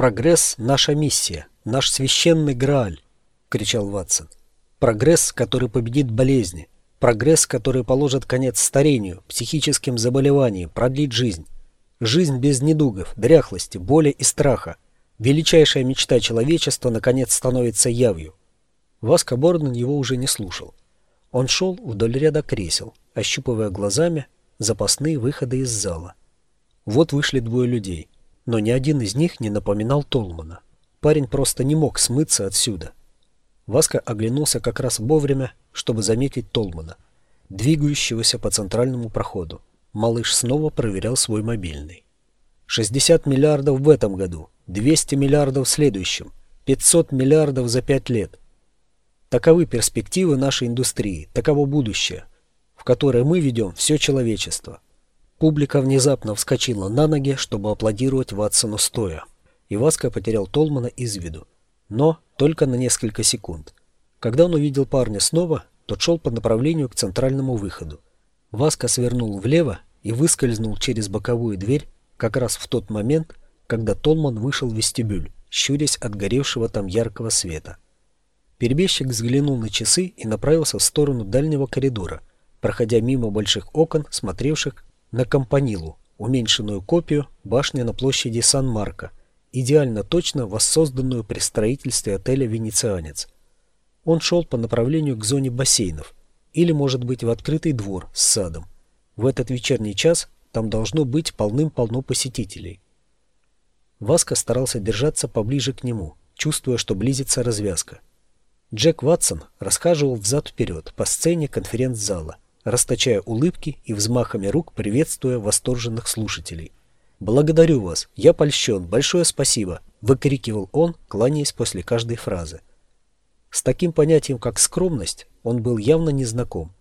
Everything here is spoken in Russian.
«Прогресс – наша миссия, наш священный Грааль!» – кричал Ватсон. «Прогресс, который победит болезни, прогресс, который положит конец старению, психическим заболеваниям, продлит жизнь. Жизнь без недугов, дряхлости, боли и страха. Величайшая мечта человечества наконец становится явью». Васка Борден его уже не слушал. Он шел вдоль ряда кресел, ощупывая глазами запасные выходы из зала. Вот вышли двое людей – но ни один из них не напоминал Толмана. Парень просто не мог смыться отсюда. Васка оглянулся как раз вовремя, чтобы заметить Толмана, двигающегося по центральному проходу. Малыш снова проверял свой мобильный. 60 миллиардов в этом году, 200 миллиардов в следующем, 500 миллиардов за пять лет. Таковы перспективы нашей индустрии, таково будущее, в которое мы ведем все человечество. Публика внезапно вскочила на ноги, чтобы аплодировать Ватсону стоя. И Васка потерял Толмана из виду. Но только на несколько секунд. Когда он увидел парня снова, тот шел по направлению к центральному выходу. Васка свернул влево и выскользнул через боковую дверь как раз в тот момент, когда Толман вышел в вестибюль, щурясь от горевшего там яркого света. Перебежчик взглянул на часы и направился в сторону дальнего коридора, проходя мимо больших окон, смотревших на Компанилу, уменьшенную копию башни на площади Сан-Марко, идеально точно воссозданную при строительстве отеля «Венецианец». Он шел по направлению к зоне бассейнов, или, может быть, в открытый двор с садом. В этот вечерний час там должно быть полным-полно посетителей. Васка старался держаться поближе к нему, чувствуя, что близится развязка. Джек Ватсон расхаживал взад-вперед по сцене конференц-зала – расточая улыбки и взмахами рук приветствуя восторженных слушателей. «Благодарю вас, я польщен, большое спасибо», — выкрикивал он, кланяясь после каждой фразы. С таким понятием, как скромность, он был явно незнаком.